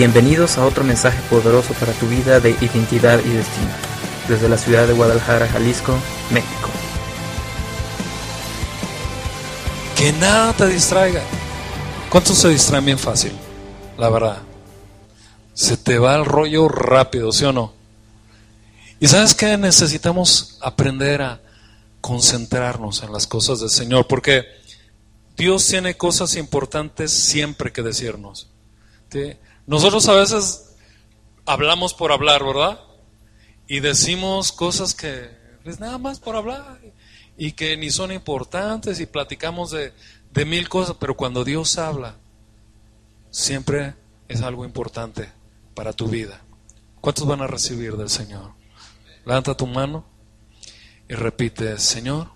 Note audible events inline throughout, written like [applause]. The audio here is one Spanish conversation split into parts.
Bienvenidos a otro mensaje poderoso para tu vida de identidad y destino, desde la ciudad de Guadalajara, Jalisco, México. Que nada te distraiga. ¿Cuántos se distraen bien fácil? La verdad. Se te va el rollo rápido, ¿sí o no? Y sabes que necesitamos aprender a concentrarnos en las cosas del Señor, porque Dios tiene cosas importantes siempre que decirnos. Nosotros a veces hablamos por hablar, ¿verdad? Y decimos cosas que, pues nada más por hablar, y que ni son importantes, y platicamos de, de mil cosas, pero cuando Dios habla, siempre es algo importante para tu vida. ¿Cuántos van a recibir del Señor? Levanta tu mano y repite, Señor,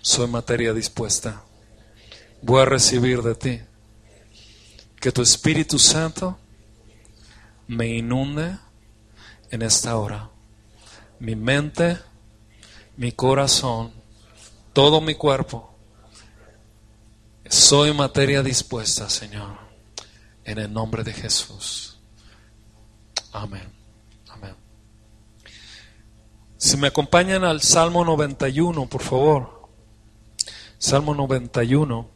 soy materia dispuesta. Voy a recibir de ti. Que tu Espíritu Santo me inunde en esta hora. Mi mente, mi corazón, todo mi cuerpo. Soy materia dispuesta, Señor, en el nombre de Jesús. Amén. Amén. Si me acompañan al Salmo 91, por favor. Salmo 91.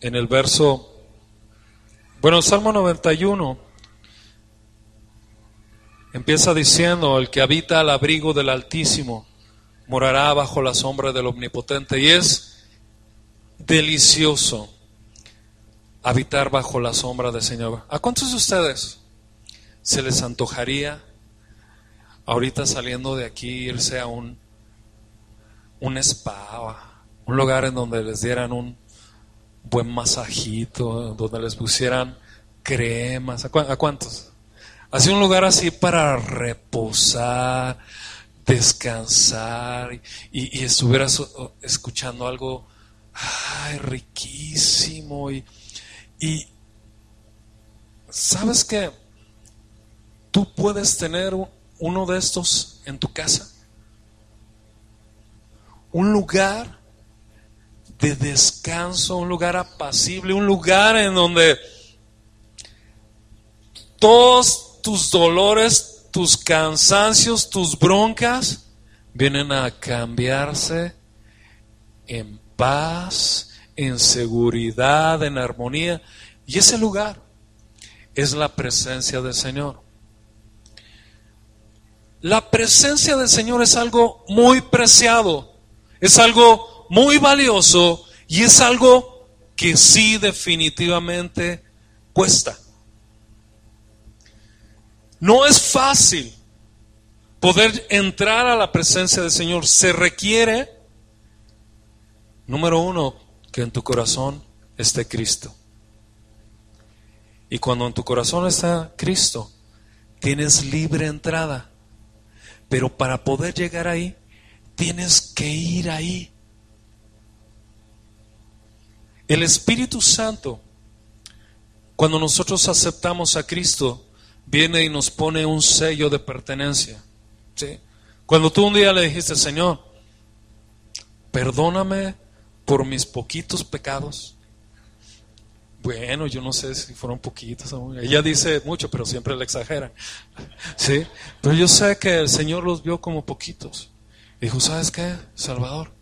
En el verso, bueno, Salmo 91 empieza diciendo, el que habita al abrigo del Altísimo morará bajo la sombra del Omnipotente. Y es delicioso habitar bajo la sombra del Señor. ¿A cuántos de ustedes se les antojaría ahorita saliendo de aquí irse a un, un spa, un lugar en donde les dieran un buen masajito, donde les pusieran cremas? ¿A, cuántos? Así un lugar así para reposar, descansar y, y estuvieras escuchando algo ay, riquísimo y, y sabes que tú puedes tener uno de estos en tu casa un lugar de descanso, un lugar apacible, un lugar en donde todos tus dolores tus cansancios, tus broncas, vienen a cambiarse en paz, en seguridad, en armonía. Y ese lugar es la presencia del Señor. La presencia del Señor es algo muy preciado, es algo muy valioso y es algo que sí definitivamente cuesta. No es fácil poder entrar a la presencia del Señor. Se requiere, número uno, que en tu corazón esté Cristo. Y cuando en tu corazón está Cristo, tienes libre entrada. Pero para poder llegar ahí, tienes que ir ahí. El Espíritu Santo, cuando nosotros aceptamos a Cristo, viene y nos pone un sello de pertenencia. Cuando tú un día le dijiste, Señor, perdóname por mis poquitos pecados. Bueno, yo no sé si fueron poquitos. Ella dice mucho, pero siempre le exagera. [laughs] ¿Sí? Pero yo sé que el Señor los vio como poquitos. dijo, ¿sabes qué, Salvador?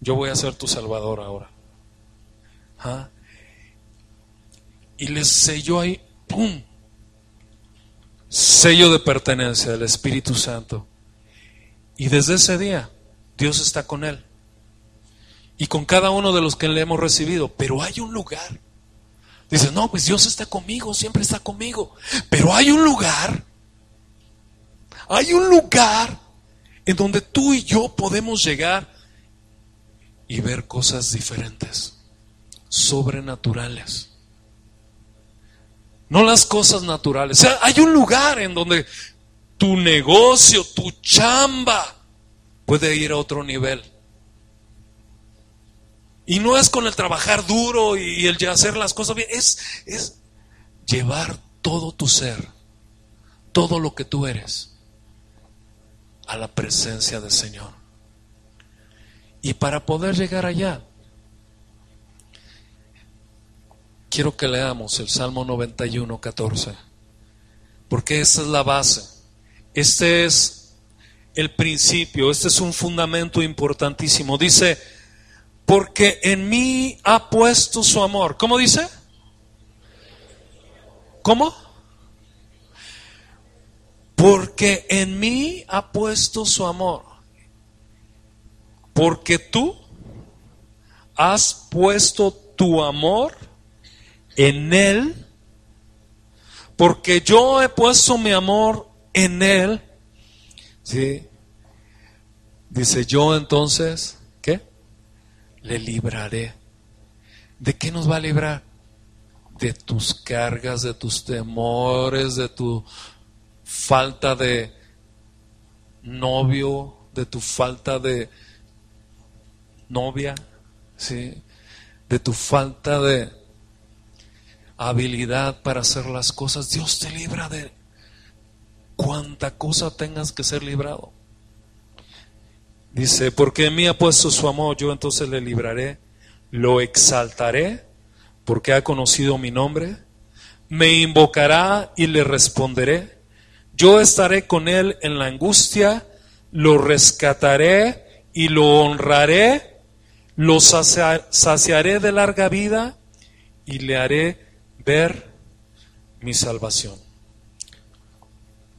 Yo voy a ser tu Salvador ahora. ¿Ah? Y les selló ahí, ¡pum! sello de pertenencia del Espíritu Santo. Y desde ese día Dios está con él. Y con cada uno de los que le hemos recibido. Pero hay un lugar. Dice, no, pues Dios está conmigo, siempre está conmigo. Pero hay un lugar. Hay un lugar en donde tú y yo podemos llegar y ver cosas diferentes, sobrenaturales no las cosas naturales. O sea, hay un lugar en donde tu negocio, tu chamba puede ir a otro nivel. Y no es con el trabajar duro y el hacer las cosas bien, es, es llevar todo tu ser todo lo que tú eres a la presencia del Señor. Y para poder llegar allá, quiero que leamos el Salmo 91, 14, porque esa es la base. Este es el principio, este es un fundamento importantísimo. Dice, porque en mí ha puesto su amor. ¿Cómo dice? ¿Cómo? Porque en mí ha puesto su amor. Porque tú has puesto tu amor en Él. Porque yo he puesto mi amor en Él. ¿Sí? Dice yo entonces. Le libraré. ¿De qué nos va a librar? de tus cargas, de tus temores, de tu falta de novio, de tu falta de novia, ¿sí? de tu falta de habilidad para hacer las cosas. Dios te libra de cuanta cosa tengas que ser librado. Dice, porque en mí ha puesto su amor, yo entonces le libraré, lo exaltaré porque ha conocido mi nombre, me invocará y le responderé. Yo estaré con él en la angustia, lo rescataré y lo honraré, lo saciaré de larga vida y le haré ver mi salvación.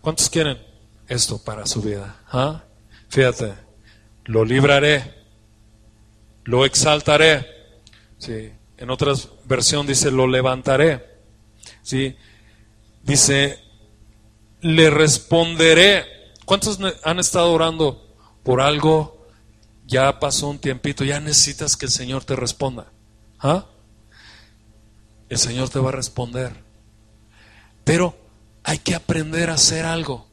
¿Cuántos quieren esto para su vida? ¿Ah? Fíjate, lo libraré, lo exaltaré. Sí. En otras versión dice, lo levantaré. ¿Sí? Dice, le responderé. ¿Cuántos han estado orando por algo? Ya pasó un tiempito, ya necesitas que el Señor te responda. ¿Ah? El Señor te va a responder. Pero hay que aprender a hacer algo.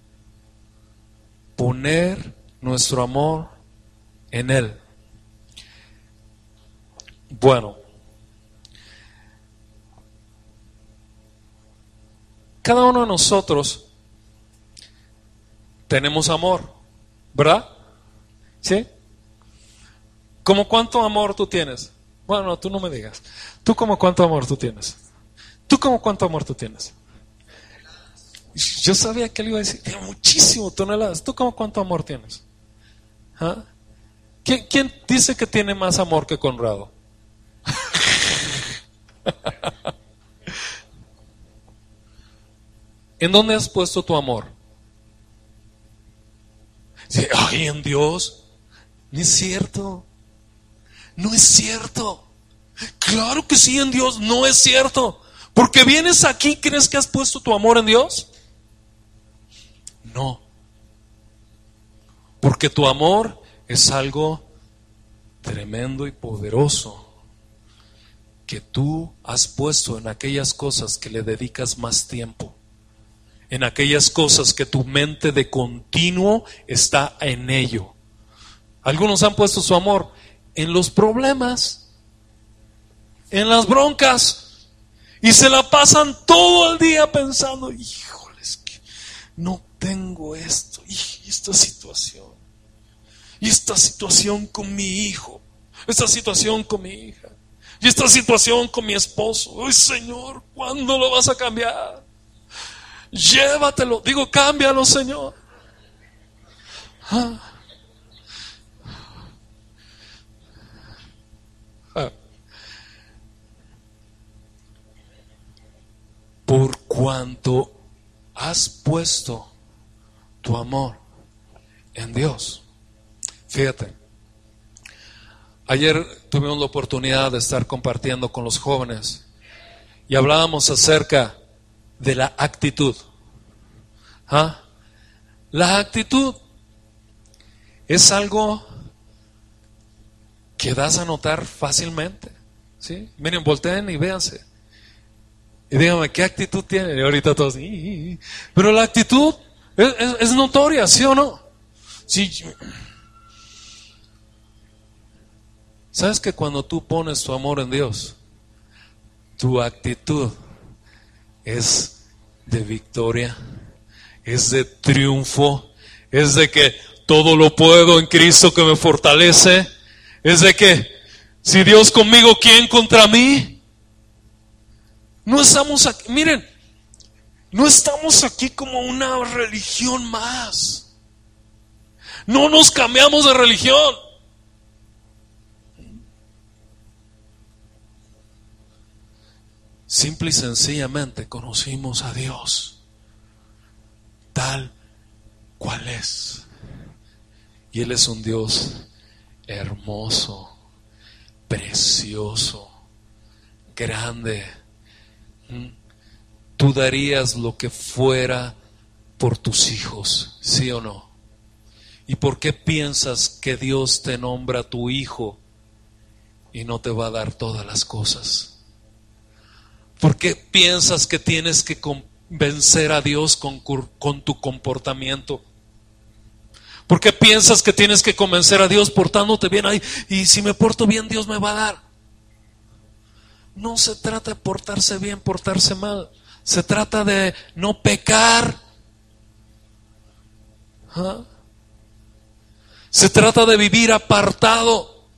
Poner nuestro amor en Él. Bueno, Cada uno de nosotros tenemos amor, ¿verdad? ¿Sí? ¿Cómo cuánto amor tú tienes? Bueno, tú no me digas. ¿Tú como cuánto amor tú tienes? ¿Tú como cuánto amor tú tienes? Yo sabía que él iba a decir, muchísimo, toneladas. ¿Tú como cuánto amor tienes? ¿Ah? ¿Quién, ¿Quién dice que tiene más amor que Conrado? [laughs] ¿En dónde has puesto tu amor? Ay, en Dios. No es cierto. No es cierto. Claro que sí, en Dios. No es cierto. Porque vienes aquí, ¿crees que has puesto tu amor en Dios? No. Porque tu amor es algo tremendo y poderoso que tú has puesto en aquellas cosas que le dedicas más tiempo en aquellas cosas que tu mente de continuo está en ello. Algunos han puesto su amor en los problemas, en las broncas, y se la pasan todo el día pensando, híjoles, que no tengo esto, esta situación, y esta situación con mi hijo, esta situación con mi hija, y esta situación con mi esposo. Ay, Señor, ¿cuándo lo vas a cambiar? Llévatelo. Digo, cámbialo, Señor. Ah. Ah. Por cuanto has puesto tu amor en Dios. Fíjate, ayer tuvimos la oportunidad de estar compartiendo con los jóvenes y hablábamos acerca de la actitud. ¿Ah? La actitud es algo que das a notar fácilmente. ¿sí? Miren, volteen y véanse. Y díganme, ¿qué actitud tienen? Y ahorita todos, pero la actitud es, notoria, ¿sí o no? Sí. ¿Sabes que cuando tú pones tu amor en Dios, tu actitud es de victoria, es de triunfo, es de que todo lo puedo en Cristo que me fortalece, es de que si Dios conmigo, ¿quién contra mí? No estamos aquí, miren, no estamos aquí como una religión más. No nos cambiamos de religión. Simple y sencillamente conocimos a Dios tal cual es. Y Él es un Dios hermoso, precioso, grande. ¿Mm? Tú darías lo que fuera por tus hijos, ¿sí o no? ¿Y por qué piensas que Dios te nombra tu hijo y no te va a dar todas las cosas? ¿Por qué piensas que tienes que convencer a Dios con, tu comportamiento? ¿Por qué piensas que tienes que convencer a Dios portándote bien ahí? Y si me porto bien, Dios me va a dar. No se trata de portarse bien, portarse mal. Se trata de no pecar. ¿Ah? Se trata de vivir apartado.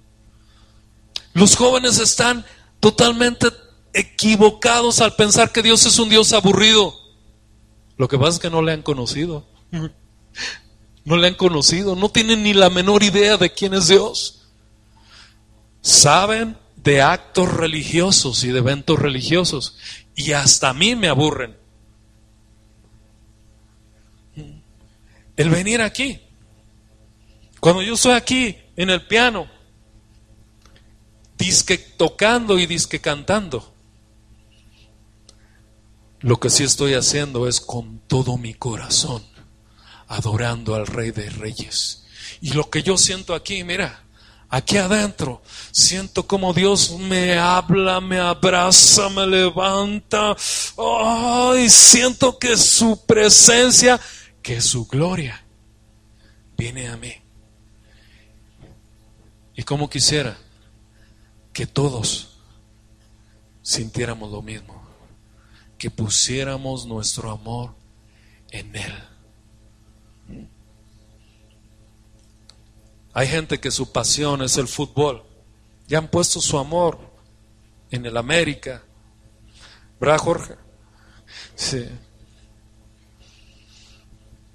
Los jóvenes están totalmente equivocados al pensar que Dios es un Dios aburrido. Lo que pasa es que no le han conocido. No le han conocido, no tienen ni la menor idea de quién es Dios. Saben de actos religiosos y de eventos religiosos y hasta a mí me aburren. El venir aquí. Cuando yo estoy aquí en el piano, disque tocando y disque cantando, lo que sí estoy haciendo es con todo mi corazón, adorando al Rey de Reyes. Y lo que yo siento aquí, mira, aquí adentro, siento como Dios me habla, me abraza, me levanta. Ay, siento que su presencia, que su gloria viene a mí. Y como quisiera que todos sintiéramos lo mismo que pusiéramos nuestro amor en Él. Hay gente que su pasión es el fútbol. Ya han puesto su amor en el América. ¿Verdad, Jorge? Sí.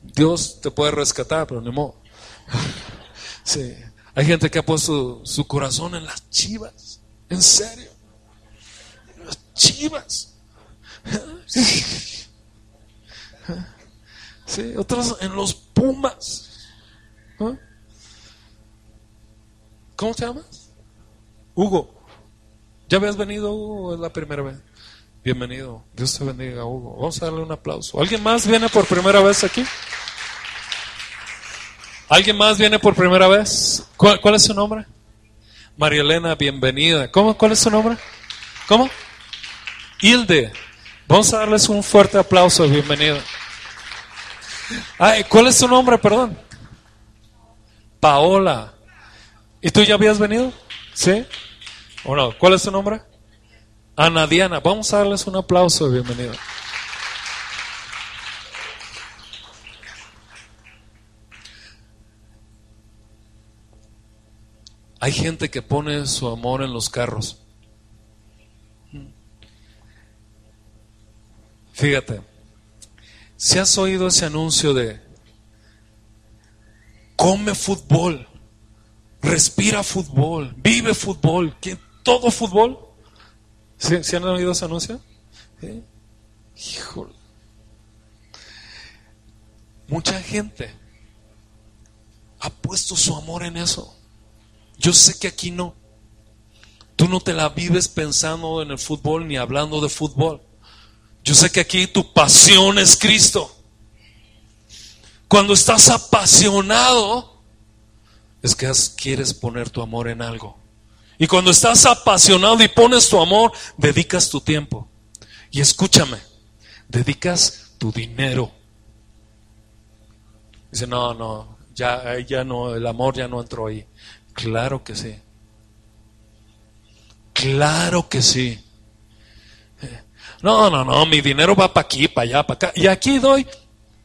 Dios te puede rescatar, pero ni modo. [laughs] Sí. Hay gente que ha puesto su corazón en las chivas. En serio. Las chivas. Sí, otros en los Pumas. ¿Cómo te llamas? Hugo. ¿Ya habías venido, Hugo? Es la primera vez. Bienvenido. Dios te bendiga, Hugo. Vamos a darle un aplauso. ¿Alguien más viene por primera vez aquí? ¿Alguien más viene por primera vez? ¿Cuál, cuál es su nombre? María Elena, bienvenida. ¿Cómo? ¿Cuál es su nombre? ¿Cómo? Hilde. Vamos a darles un fuerte aplauso de bienvenida. ¿Cuál es tu nombre, perdón? Paola. ¿Y tú ya habías venido? ¿Sí? ¿O no? ¿Cuál es tu nombre? Ana Diana. Vamos a darles un aplauso de bienvenida. Hay gente que pone su amor en los carros. Fíjate, si has oído ese anuncio de come fútbol, respira fútbol, vive fútbol, todo fútbol. ¿Sí, han oído ese anuncio? Híjole. Mucha gente ha puesto su amor en eso. Yo sé que aquí no. Tú no te la vives pensando en el fútbol ni hablando de fútbol. Yo sé que aquí tu pasión es Cristo. Cuando estás apasionado, es que quieres poner tu amor en algo. Y cuando estás apasionado y pones tu amor, dedicas tu tiempo. Y escúchame, dedicas tu dinero. Dice, no, no, ya, ya no, el amor ya no entró ahí. Claro que sí. Claro que sí. No, no, no, mi dinero va para aquí, para allá, para acá. Y aquí doy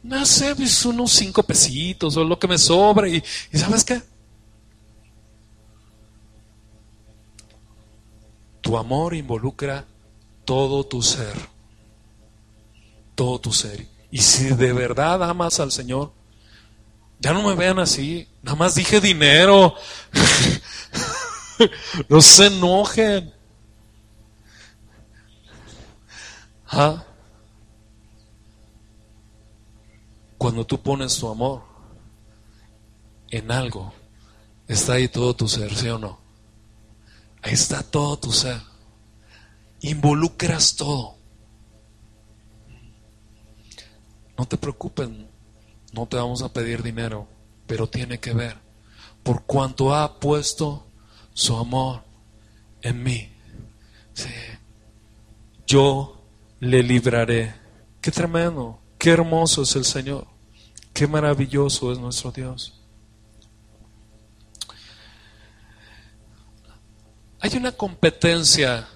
no sé, pues unos cinco pesitos o lo que me sobra. Y, y ¿sabes qué? Tu amor involucra todo tu ser. Todo tu ser. Y si de verdad amas al Señor, ya no me vean así. Nada más dije dinero. [laughs] no se enojen. ¿Ah? Cuando tú pones tu amor en algo, está ahí todo tu ser, ¿sí o no? Ahí está todo tu ser. Involucras todo. No te preocupes, no te vamos a pedir dinero, pero tiene que ver por cuanto ha puesto su amor en mí. Yo le libraré. Qué tremendo. Qué hermoso es el Señor. Qué maravilloso es nuestro Dios. Hay una competencia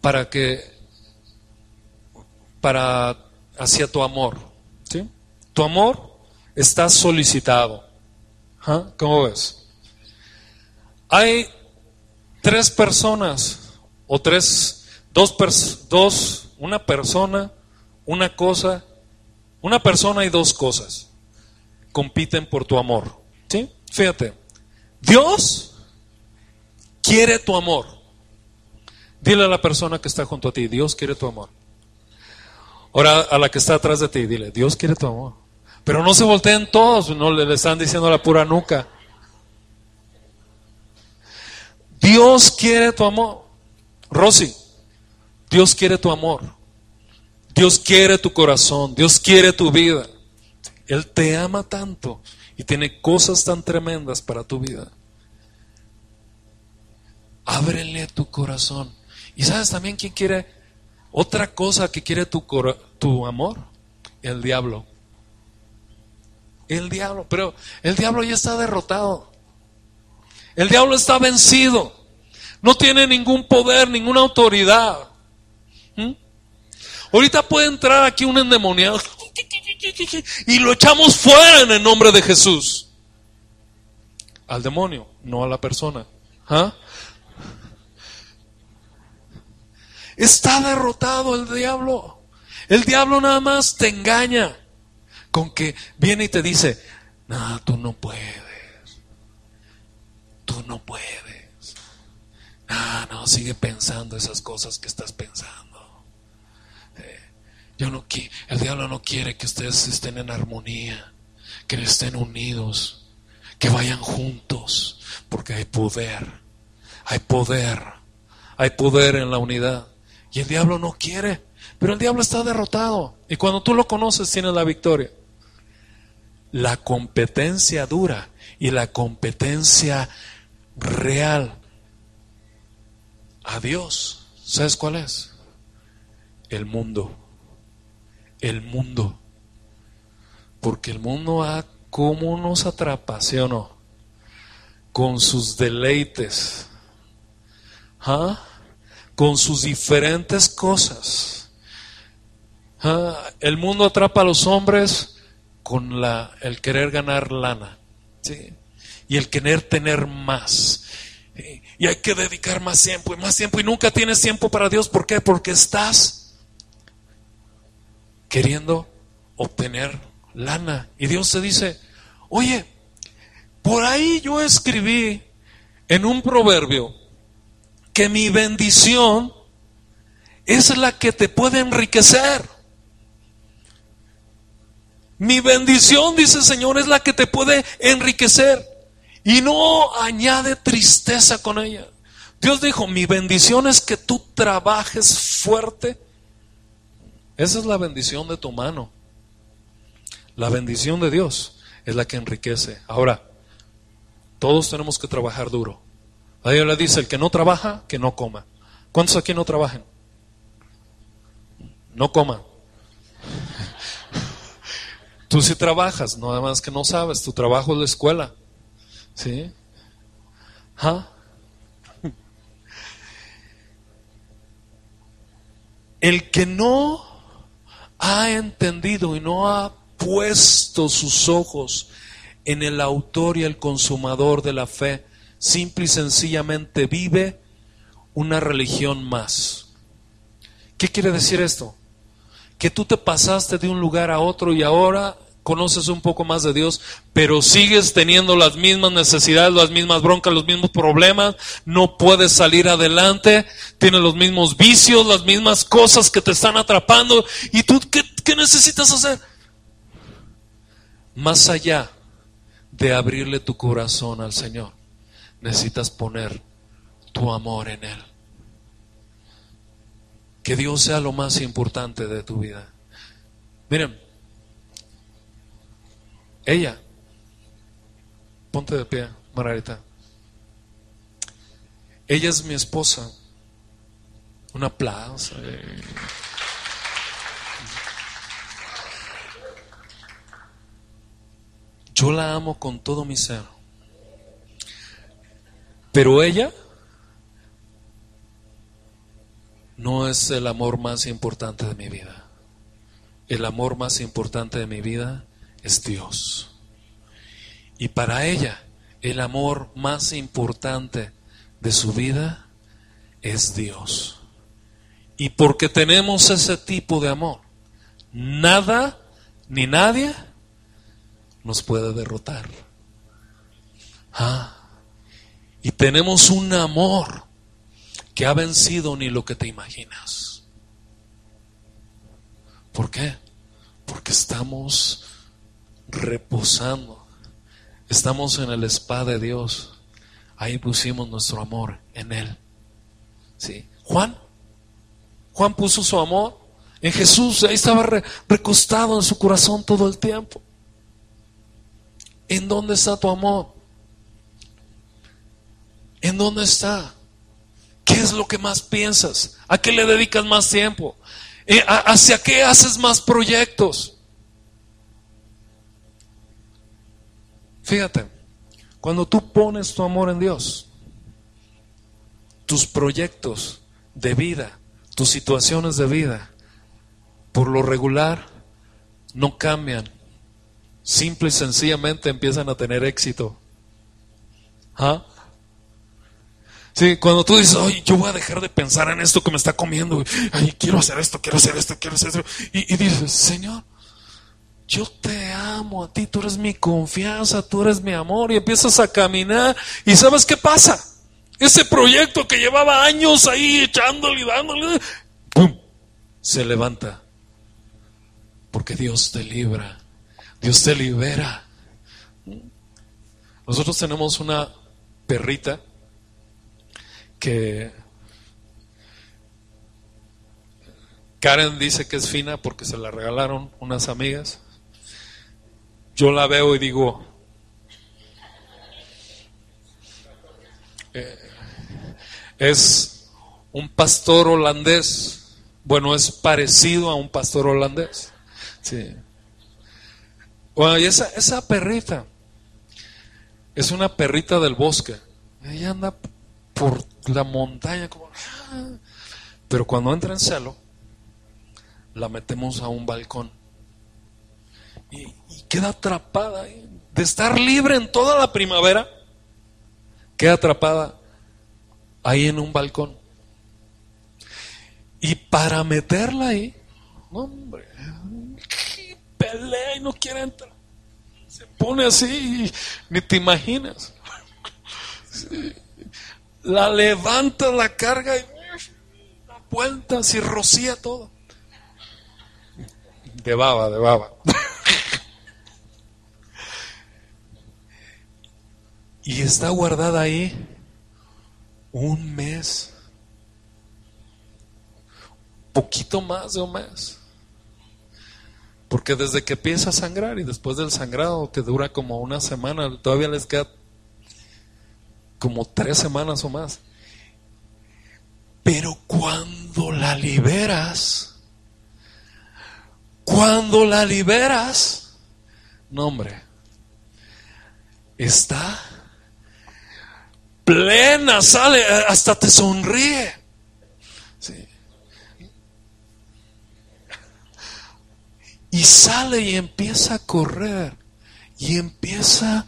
para que para hacia tu amor, ¿sí? Tu amor está solicitado. ¿Ah? ¿Cómo ves? Hay tres personas o tres dos dos una persona una cosa, una persona y dos cosas compiten por tu amor. ¿Sí? Fíjate, Dios quiere tu amor. Dile a la persona que está junto a ti, Dios quiere tu amor. Ahora a la que está atrás de ti, dile, Dios quiere tu amor. Pero no se volteen todos, no le están diciendo la pura nuca. Dios quiere tu amor. Rosy, Dios quiere tu amor. Dios quiere tu corazón, Dios quiere tu vida. Él te ama tanto y tiene cosas tan tremendas para tu vida. Ábrele tu corazón. ¿Y sabes también quién quiere otra cosa que quiere tu, tu amor? El diablo. El diablo, pero el diablo ya está derrotado. El diablo está vencido. No tiene ningún poder, ninguna autoridad. ¿Mm? Ahorita puede entrar aquí un endemoniado y lo echamos fuera en el nombre de Jesús. Al demonio, no a la persona. ¿Ah? Está derrotado el diablo. El diablo nada más te engaña con que viene y te dice, no, tú no puedes. Tú no puedes. No, no, sigue pensando esas cosas que estás pensando. Yo no, el diablo no quiere que ustedes estén en armonía, que estén unidos, que vayan juntos, porque hay poder, hay poder, hay poder en la unidad. Y el diablo no quiere, pero el diablo está derrotado. Y cuando tú lo conoces tienes la victoria. La competencia dura y la competencia real a Dios, ¿sabes cuál es? El mundo el mundo. Porque el mundo ha como nos atrapa, ¿sí o no? Con sus deleites, ¿ah? con sus diferentes cosas. ¿Ah? El mundo atrapa a los hombres con la, el querer ganar lana ¿sí? y el querer tener más. Y hay que dedicar más tiempo y más tiempo y nunca tienes tiempo para Dios. ¿Por qué? Porque estás queriendo obtener lana. Y Dios te dice, oye, por ahí yo escribí en un proverbio que mi bendición es la que te puede enriquecer. Mi bendición, dice el Señor, es la que te puede enriquecer. Y no añade tristeza con ella. Dios dijo, mi bendición es que tú trabajes fuerte esa es la bendición de tu mano. La bendición de Dios es la que enriquece. Ahora, todos tenemos que trabajar duro. A Dios le dice, el que no trabaja, que no coma. ¿Cuántos aquí no trabajan? No coman. [laughs] Tú sí trabajas, no además que no sabes, tu trabajo es la escuela. ¿Sí? ¿Ah? [laughs] El que no ha entendido y no ha puesto sus ojos en el autor y el consumador de la fe, simple y sencillamente vive una religión más. ¿Qué quiere decir esto? Que tú te pasaste de un lugar a otro y ahora conoces un poco más de Dios, pero sigues teniendo las mismas necesidades, las mismas broncas, los mismos problemas, no puedes salir adelante, tienes los mismos vicios, las mismas cosas que te están atrapando. ¿Y tú qué, necesitas hacer? Más allá de abrirle tu corazón al Señor, necesitas poner tu amor en Él. Que Dios sea lo más importante de tu vida. Miren, ella, ponte de pie, Margarita. Ella es mi esposa. Un aplauso. Yo la amo con todo mi ser. Pero ella no es el amor más importante de mi vida. El amor más importante de mi vida es Dios. Y para ella, el amor más importante de su vida es Dios. Y porque tenemos ese tipo de amor, nada ni nadie nos puede derrotar. Ah, y tenemos un amor que ha vencido ni lo que te imaginas. ¿Por qué? Porque estamos reposando. Estamos en el spa de Dios. Ahí pusimos nuestro amor en Él. ¿Sí? Juan, Juan puso su amor en Jesús. Ahí estaba recostado en su corazón todo el tiempo. ¿En dónde está tu amor? ¿En dónde está? ¿Qué es lo que más piensas? ¿A qué le dedicas más tiempo? Eh, ¿Hacia qué haces más proyectos? Fíjate, cuando tú pones tu amor en Dios, tus proyectos de vida, tus situaciones de vida, por lo regular, no cambian. Simple y sencillamente empiezan a tener éxito. ¿Ah? Sí, cuando tú dices, oye, yo voy a dejar de pensar en esto que me está comiendo, ay, quiero hacer esto, quiero hacer esto, quiero hacer esto, y, y dices, Señor, yo te amo a ti, tú eres mi confianza, tú eres mi amor, y empiezas a caminar, y ¿sabes qué pasa? Ese proyecto que llevaba años ahí echándole y dándole, ¡pum! se levanta. Porque Dios te libra, Dios te libera. Nosotros tenemos una perrita que Karen dice que es fina porque se la regalaron unas amigas yo la veo y digo, eh, es un pastor holandés, bueno, es parecido a un pastor holandés. Sí. Bueno, y esa, esa perrita es una perrita del bosque. Ella anda por la montaña como... Ah". Pero cuando entra en celo, la metemos a un balcón y, queda atrapada de estar libre en toda la primavera, queda atrapada ahí en un balcón. Y para meterla ahí, hombre, pelea y no quiere entrar. Se pone así, ni te imaginas. La levanta, la carga y la vuelta, así rocía todo. De baba, de baba. Y está guardada ahí un mes. Poquito más de un mes. Porque desde que empieza a sangrar y después del sangrado, que dura como una semana, todavía les queda como tres semanas o más. Pero cuando la liberas, cuando la liberas, no hombre, está plena, sale, hasta te sonríe. Y sale y empieza a correr y empieza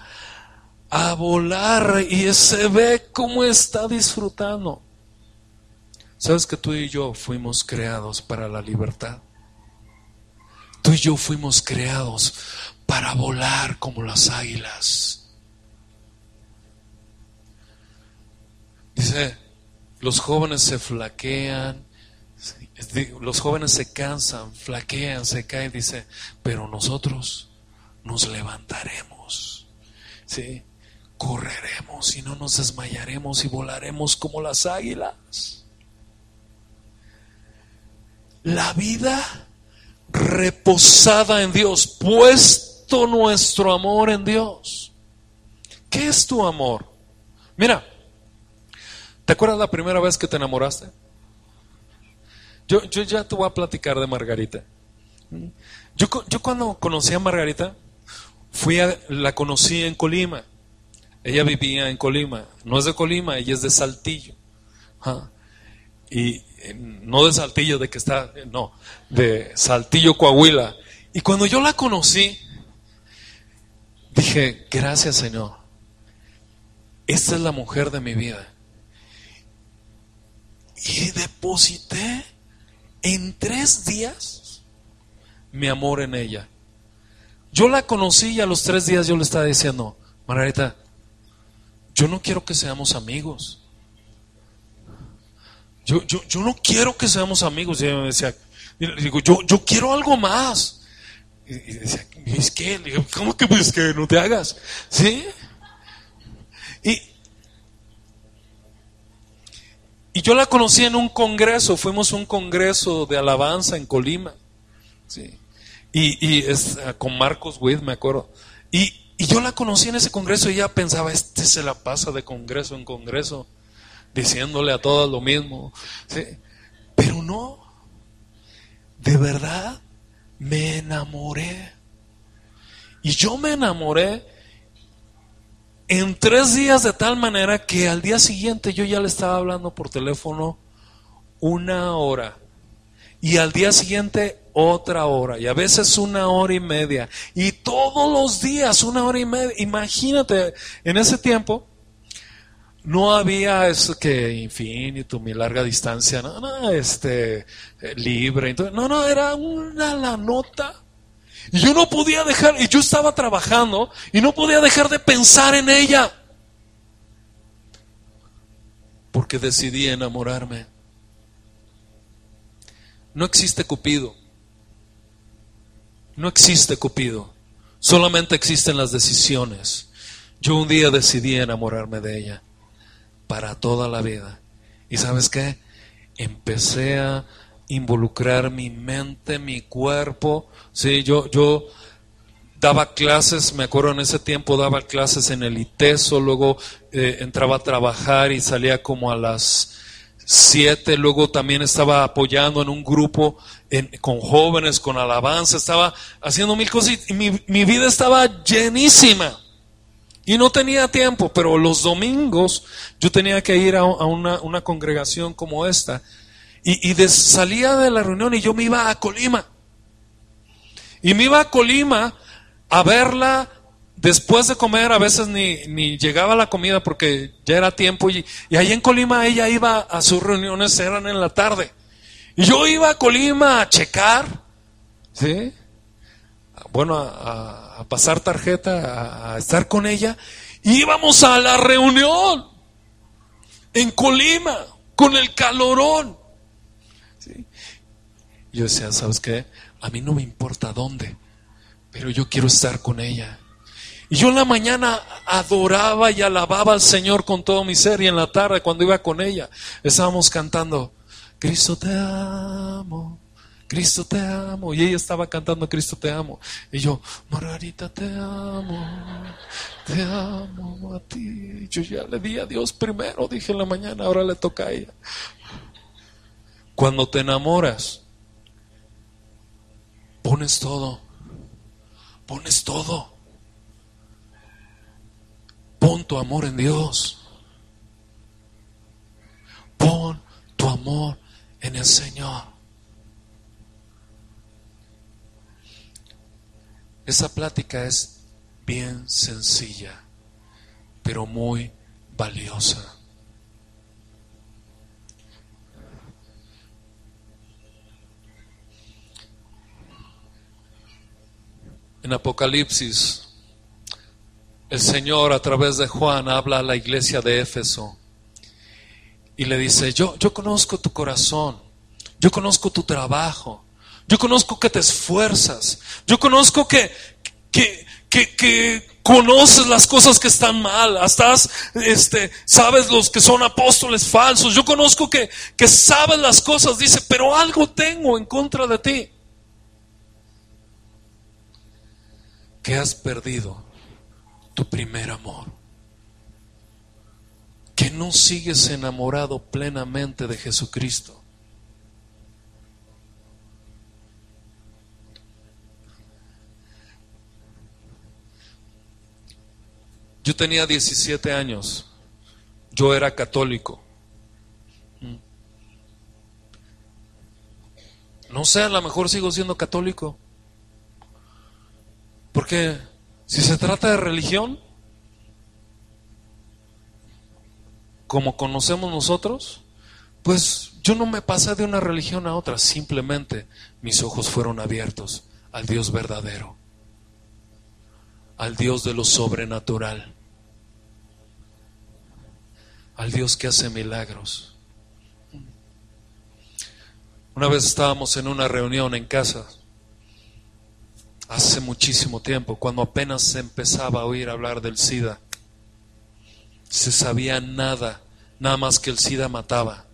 a volar y se ve cómo está disfrutando. ¿Sabes que tú y yo fuimos creados para la libertad? Tú y yo fuimos creados para volar como las águilas. Dice, los jóvenes se flaquean, los jóvenes se cansan, flaquean, se caen, dice, pero nosotros nos levantaremos, ¿sí? correremos y no nos desmayaremos y volaremos como las águilas. La vida reposada en Dios, puesto nuestro amor en Dios. ¿Qué es tu amor? Mira, ¿te acuerdas la primera vez que te enamoraste? Yo, ya te voy a platicar de Margarita. Yo, yo cuando conocí a Margarita, fui a, la conocí en Colima. Ella vivía en Colima. No es de Colima, ella es de Saltillo. Y eh, no de Saltillo, de que está, no, de Saltillo, Coahuila. Y cuando yo la conocí, dije, gracias Señor. Esta es la mujer de mi vida. Y deposité en tres días mi amor en ella. Yo la conocí y a los tres días yo le estaba diciendo, Margarita, yo no quiero que seamos amigos. Yo, yo, yo no quiero que seamos amigos. Y ella me decía, digo, yo, yo quiero algo más. Y, decía, ¿es ¿cómo que pues que no te hagas? ¿Sí? Y yo la conocí en un congreso, fuimos a un congreso de alabanza en Colima. ¿sí? Y, y es, ah, con Marcos Witt, me acuerdo. Y, y yo la conocí en ese congreso y ella pensaba, este se la pasa de congreso en congreso, diciéndole a todas lo mismo. ¿sí? Pero no, de verdad me enamoré. Y yo me enamoré en tres días de tal manera que al día siguiente yo ya le estaba hablando por teléfono una hora. Y al día siguiente otra hora y a veces una hora y media y todos los días una hora y media. Imagínate, en ese tiempo no había eso que infinito, mi larga distancia, no, no, este, eh, libre, no, no, era una la nota. Y yo no podía dejar, y yo estaba trabajando y no podía dejar de pensar en ella. Porque decidí enamorarme. No existe Cupido. No existe Cupido, solamente existen las decisiones. Yo un día decidí enamorarme de ella para toda la vida. ¿Y sabes qué? Empecé a involucrar mi mente, mi cuerpo. Sí, yo, yo daba clases, me acuerdo en ese tiempo daba clases en el ITESO, luego eh, entraba a trabajar y salía como a las siete, luego también estaba apoyando en un grupo con jóvenes, con alabanza, estaba haciendo mil cosas y mi, vida estaba llenísima. Y no tenía tiempo, pero los domingos yo tenía que ir a, una, congregación como esta. Y, salía de la reunión y yo me iba a Colima. Y me iba a Colima a verla después de comer a veces ni, llegaba la comida porque ya era tiempo y, y ahí en Colima ella iba a sus reuniones, eran en la tarde. Y yo iba a Colima a checar, ¿sí? Bueno, a, pasar tarjeta, a, estar con ella. Y íbamos a la reunión en Colima con el calorón. Yo decía, ¿sabes qué? A mí no me importa dónde, pero yo quiero estar con ella. Y yo en la mañana adoraba y alababa al Señor con todo mi ser y en la tarde cuando iba con ella estábamos cantando, Cristo te amo, Cristo te amo. Y ella estaba cantando Cristo te amo. Y yo, Margarita te amo, te amo a ti. Yo ya le di a Dios primero, dije en la mañana, ahora le toca a ella. Cuando te enamoras, pones todo, pones todo. Pon tu amor en Dios. Pon tu amor en el Señor. Esa plática es bien sencilla, pero muy valiosa. En Apocalipsis, el Señor a través de Juan habla a la iglesia de Éfeso y le dice, yo, yo conozco tu corazón, yo conozco tu trabajo, yo conozco que te esfuerzas, yo conozco que, que, que, conoces las cosas que están mal, hasta este, sabes los que son apóstoles falsos, yo conozco que, que sabes las cosas, dice, pero algo tengo en contra de ti. Que has perdido tu primer amor, que no sigues enamorado plenamente de Jesucristo. Yo tenía 17 años, yo era católico. No sé, a lo mejor sigo siendo católico. Porque si se trata de religión, como conocemos nosotros, pues yo no me pasé de una religión a otra, simplemente mis ojos fueron abiertos al Dios verdadero, al Dios de lo sobrenatural, al Dios que hace milagros. Una vez estábamos en una reunión en casa hace muchísimo tiempo, cuando apenas se empezaba a oír hablar del SIDA. Se sabía nada, nada más que el SIDA mataba.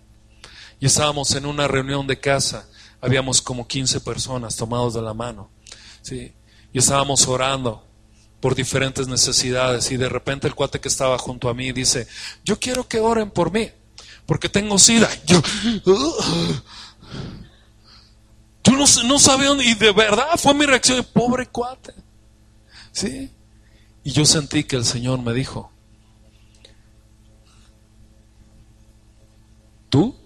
Y estábamos en una reunión de casa, habíamos como 15 personas tomados de la mano. ¿sí? Y estábamos orando por diferentes necesidades y de repente el cuate que estaba junto a mí dice, yo quiero que oren por mí, porque tengo SIDA. Yo, yo no, no sabía y de verdad fue mi reacción, pobre cuate. ¿Sí? Y yo sentí que el Señor me dijo, tú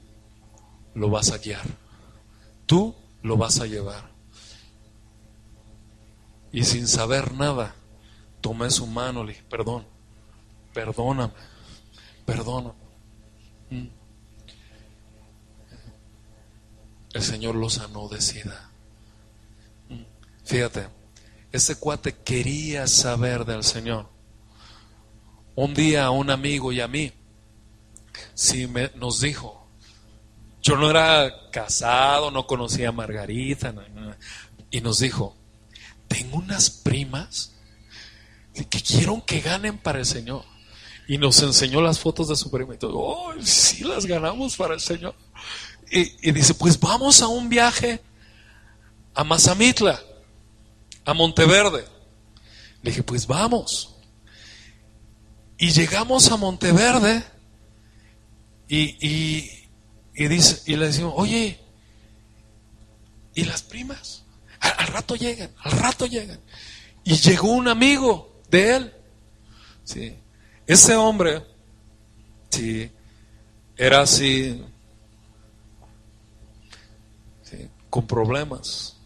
lo vas a guiar, tú lo vas a llevar. Y sin saber nada, tomé su mano, le dije, perdón, perdóname, perdóname. El Señor lo sanó. Fíjate, ese cuate quería saber del Señor. Un día un amigo y a mí, sí me, nos dijo, yo no era casado, no conocía a Margarita, y nos dijo, tengo unas primas que quiero que ganen para el Señor. Y nos enseñó las fotos de su prima y todo, oh, sí las ganamos para el Señor y, dice, pues vamos a un viaje a Mazamitla, a Monteverde. Le dije, pues vamos. Y llegamos a Monteverde y, y, dice, y le decimos, oye, ¿y las primas? Al, al, rato llegan, al rato llegan. Y llegó un amigo de él. Sí. Ese hombre, sí, era así, con problemas,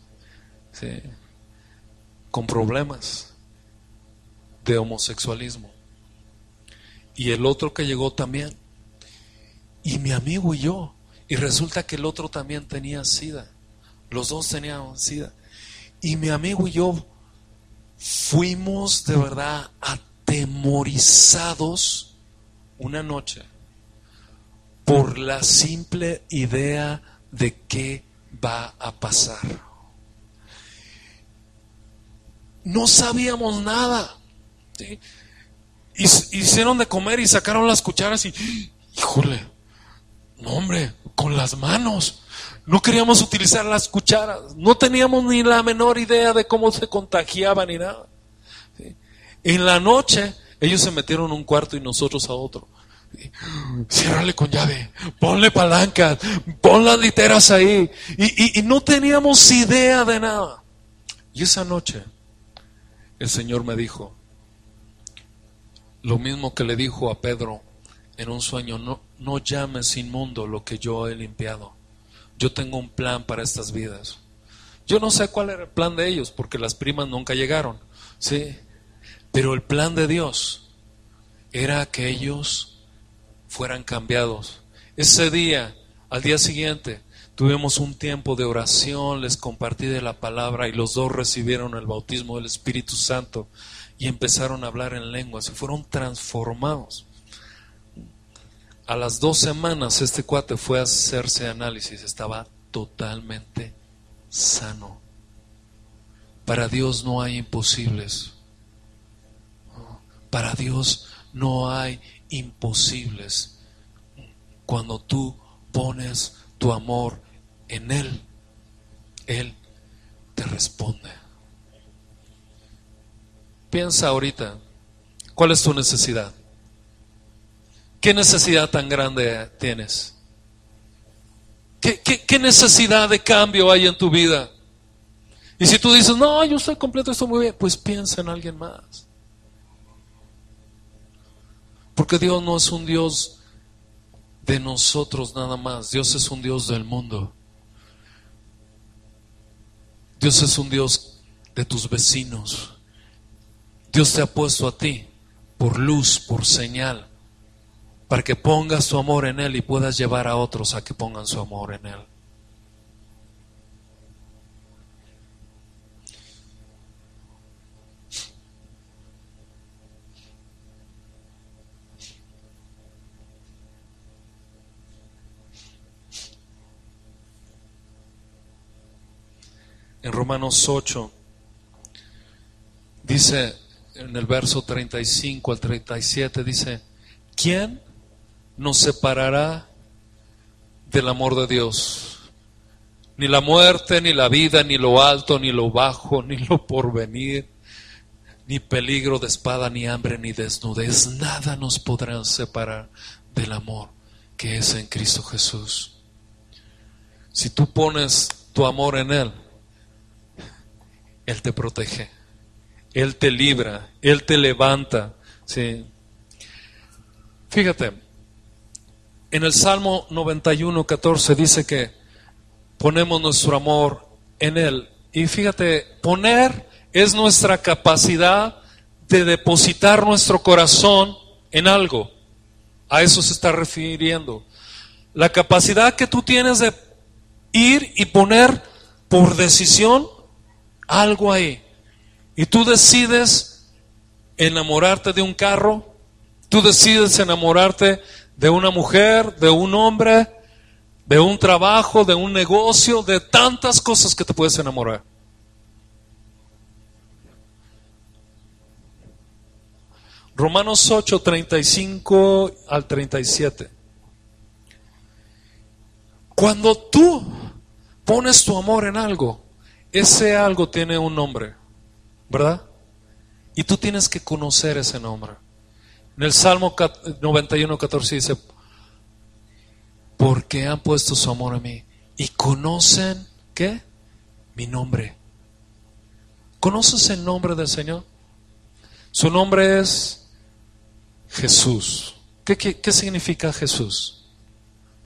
con problemas de homosexualismo. Y el otro que llegó también. Y mi amigo y yo. Y resulta que el otro también tenía sida. Los dos tenían sida. Y mi amigo y yo fuimos de verdad atemorizados una noche por la simple idea de que va a pasar. No sabíamos nada. Hicieron de comer y sacaron las cucharas y, híjole, no hombre, con las manos. No queríamos utilizar las cucharas. No teníamos ni la menor idea de cómo se contagiaba ni nada. En la noche ellos se metieron en un cuarto y nosotros a otro. Ciérrale con llave, ponle palancas, pon las literas ahí. Y, no teníamos idea de nada. Y esa noche el Señor me dijo, lo mismo que le dijo a Pedro en un sueño, no, no llames inmundo lo que yo he limpiado. Yo tengo un plan para estas vidas. Yo no sé cuál era el plan de ellos, porque las primas nunca llegaron, ¿sí? Pero el plan de Dios era que ellos fueran cambiados. Ese día, al día siguiente, tuvimos un tiempo de oración, les compartí de la palabra y los dos recibieron el bautismo del Espíritu Santo y empezaron a hablar en lenguas y fueron transformados. A las dos semanas este cuate fue a hacerse análisis, estaba totalmente sano. Para Dios no hay imposibles. Para Dios no hay imposibles. Cuando tú pones tu amor en Él, Él te responde. Piensa ahorita, ¿cuál es tu necesidad? ¿Qué necesidad tan grande tienes? ¿Qué, necesidad de cambio hay en tu vida? Y si tú dices, no, yo estoy completo, estoy muy bien, pues piensa en alguien más. Porque Dios no es un Dios de nosotros nada más, Dios es un Dios del mundo. Dios es un Dios de tus vecinos. Dios te ha puesto a ti por luz, por señal para que pongas tu amor en Él y puedas llevar a otros a que pongan su amor en Él. Romanos 8 dice en el verso 35 al 37 dice, ¿quién nos separará del amor de Dios. Ni la muerte, ni la vida, ni lo alto, ni lo bajo, ni lo porvenir, ni peligro de espada, ni hambre, ni desnudez. Nada nos podrá separar del amor que es en Cristo Jesús. Si tú pones tu amor en Él, Él te protege, Él te libra, Él te levanta. ¿sí? Fíjate, en el Salmo 91, 14 dice que ponemos nuestro amor en Él. Y fíjate, poner es nuestra capacidad de depositar nuestro corazón en algo. A eso se está refiriendo. La capacidad que tú tienes de ir y poner por decisión algo ahí. Y tú decides enamorarte de un carro, tú decides enamorarte de una mujer, de un hombre, de un trabajo, de un negocio, de tantas cosas que te puedes enamorar. Romanos 8, 35 al 37. Cuando tú pones tu amor en algo, ese algo tiene un nombre, ¿verdad? Y tú tienes que conocer ese nombre. En el Salmo 91, 14 dice, porque han puesto su amor en mí y conocen, ¿qué? Mi nombre. ¿Conoces el nombre del Señor? Su nombre es Jesús. ¿Qué, qué, significa Jesús?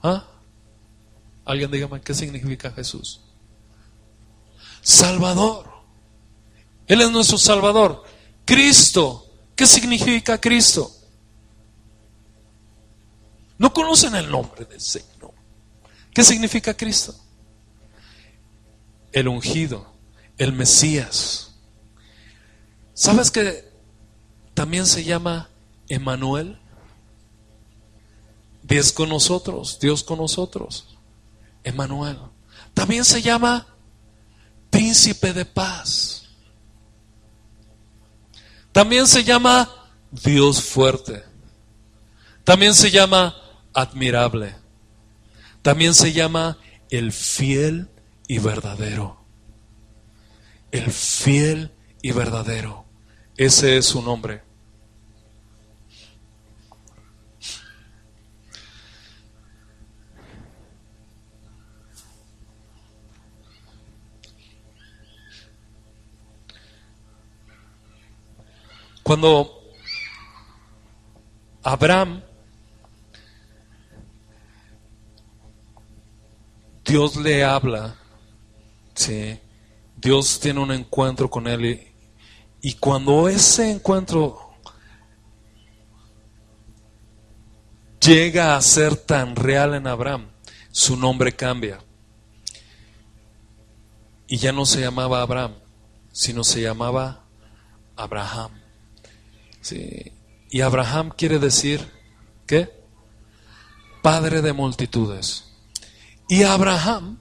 ¿Ah? Alguien dígame, ¿qué significa Jesús? Salvador. Él es nuestro Salvador. Cristo. ¿Qué significa Cristo? No conocen el nombre del Señor. ¿Qué significa Cristo? El ungido, el Mesías. ¿Sabes que también se llama Emanuel? Dios con nosotros, Dios con nosotros. Emanuel. También se llama príncipe de paz. También se llama Dios fuerte. También se llama admirable. También se llama el fiel y verdadero. El fiel y verdadero. Ese es su nombre. Cuando Abraham Dios le habla, ¿sí? Dios tiene un encuentro con él y, y cuando ese encuentro llega a ser tan real en Abraham, su nombre cambia. Y ya no se llamaba Abraham, sino se llamaba Abraham. Y Abraham quiere decir, ¿qué? Padre de multitudes. Y Abraham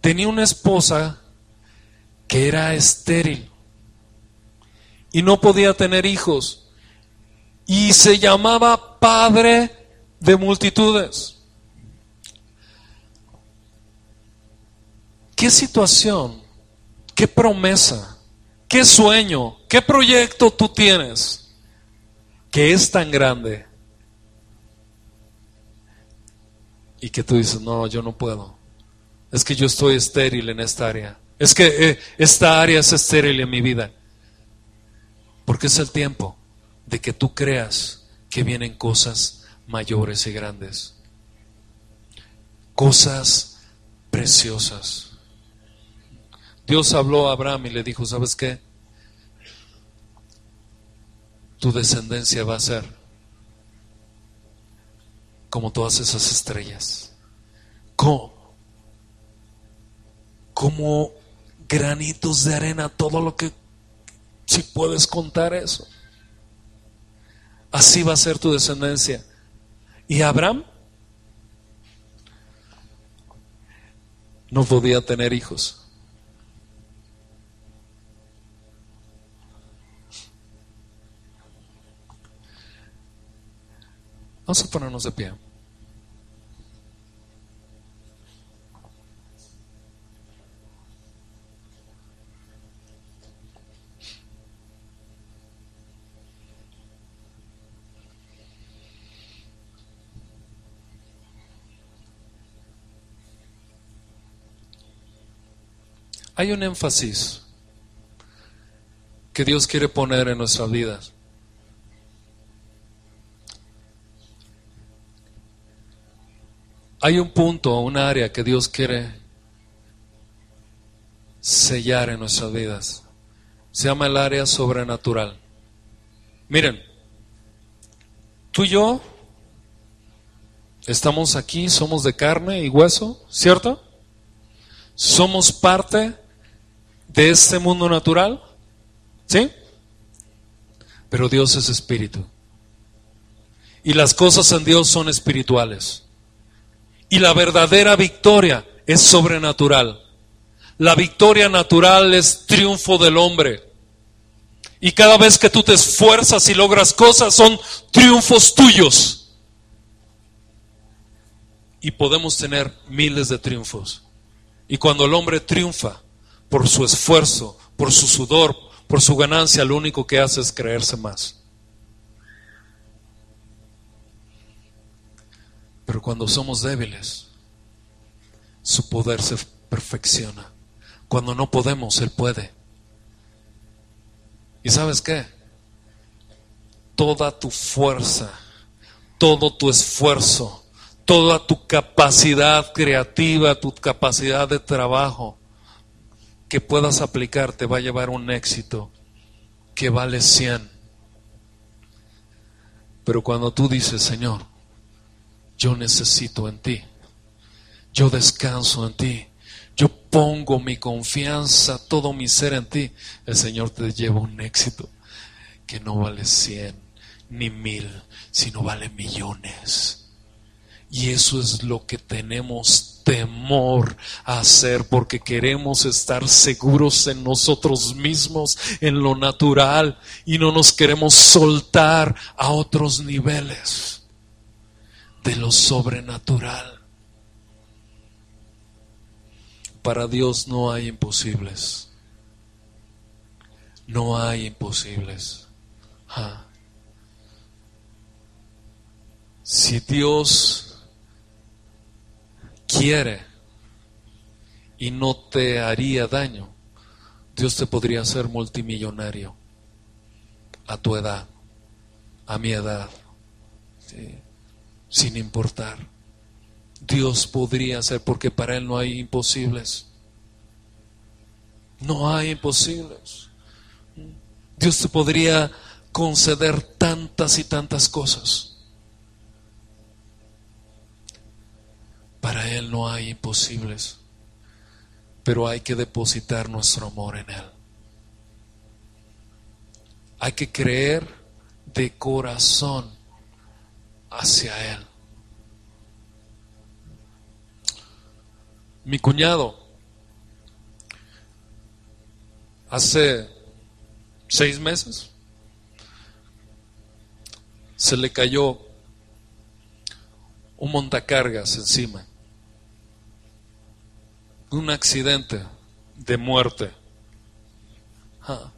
tenía una esposa que era estéril y no podía tener hijos. Y se llamaba Padre de multitudes. ¿Qué situación, qué promesa, qué sueño, qué proyecto tú tienes que es tan grande y que tú dices, no, yo no puedo? Es que yo estoy estéril en esta área. Es que eh, esta área es estéril en mi vida. Porque es el tiempo de que tú creas que vienen cosas mayores y grandes. Cosas preciosas. Dios habló a Abraham y le dijo, ¿sabes qué? Tu descendencia va a ser como todas esas estrellas. Como granitos de arena, todo lo que, si puedes contar eso. Así va a ser tu descendencia. Y Abraham no podía tener hijos. Vamos a ponernos de pie. Hay un énfasis que Dios quiere poner en nuestras vidas. Hay un punto, un área que Dios quiere sellar en nuestras vidas. Se llama el área sobrenatural. Miren, tú y yo estamos aquí, somos de carne y hueso, ¿cierto? Somos parte de este mundo natural, ¿sí? Pero Dios es espíritu. Y las cosas en Dios son espirituales. Y la verdadera victoria es sobrenatural. La victoria natural es triunfo del hombre. Y cada vez que tú te esfuerzas y logras cosas son triunfos tuyos. Y podemos tener miles de triunfos. Y cuando el hombre triunfa por su esfuerzo, por su sudor, por su ganancia, lo único que hace es creerse más. Pero cuando somos débiles, su poder se perfecciona. Cuando no podemos, Él puede. ¿Y sabes qué? Toda tu fuerza, todo tu esfuerzo, toda tu capacidad creativa, tu capacidad de trabajo que puedas aplicar te va a llevar un éxito que vale 100. Pero cuando tú dices, Señor, yo necesito en ti. Yo descanso en ti. Yo pongo mi confianza, todo mi ser en ti. El Señor te lleva un éxito que no vale cien ni mil, sino vale millones. Y eso es lo que tenemos temor a hacer porque queremos estar seguros en nosotros mismos, en lo natural, y no nos queremos soltar a otros niveles de lo sobrenatural. Para Dios no hay imposibles. No hay imposibles. Si Dios quiere y no te haría daño, Dios te podría hacer multimillonario a tu edad, a mi edad. Sin importar. Dios podría hacer porque para Él no hay imposibles. No hay imposibles. Dios te podría conceder tantas y tantas cosas. Para Él no hay imposibles, pero hay que depositar nuestro amor en Él. Hay que creer de corazón hacia Él. Mi cuñado, hace seis meses, se le cayó un montacargas encima. Un accidente de muerte. Ah.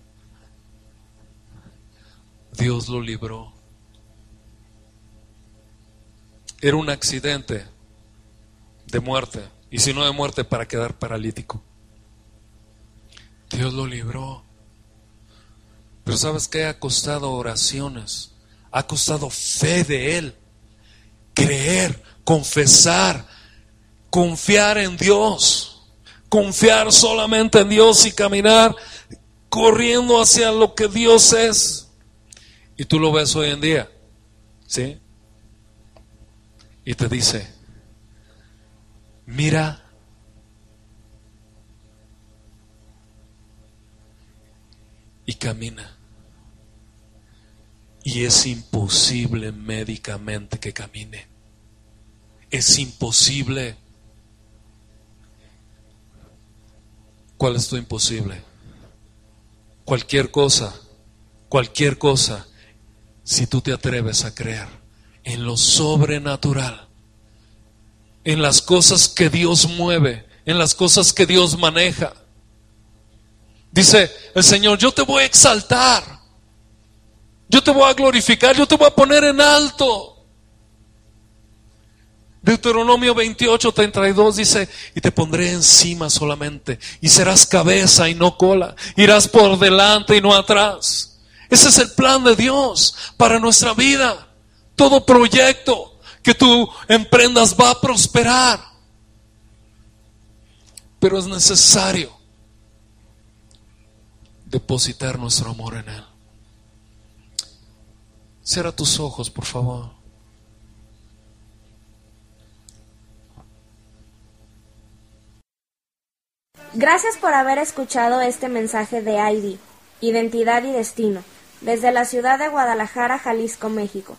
Dios lo libró. Era un accidente de muerte. Y si no de muerte, para quedar paralítico. Dios lo libró. Pero ¿sabes qué? Ha costado oraciones ha costado fe de Él, creer, confesar, confiar en Dios, confiar solamente en Dios y caminar corriendo hacia lo que Dios es. Y tú lo ves hoy en día, ¿sí? Y te dice, mira, y camina. Y es imposible médicamente que camine. Es imposible. ¿Cuál es tu imposible? Cualquier cosa, cualquier cosa, si tú te atreves a creer en lo sobrenatural, en las cosas que Dios mueve, en las cosas que Dios maneja. Dice el Señor, yo te voy a exaltar. Yo te voy a glorificar, yo te voy a poner en alto. Deuteronomio 28, 32 dice, y te pondré encima solamente, y serás cabeza y no cola, irás por delante y no atrás. Ese es el plan de Dios para nuestra vida. Todo proyecto que tú emprendas va a prosperar. Pero es necesario depositar nuestro amor en Él. Cierra tus ojos, por favor. Gracias por haber escuchado este mensaje de ID, Identidad y Destino, desde la ciudad de Guadalajara, Jalisco, México.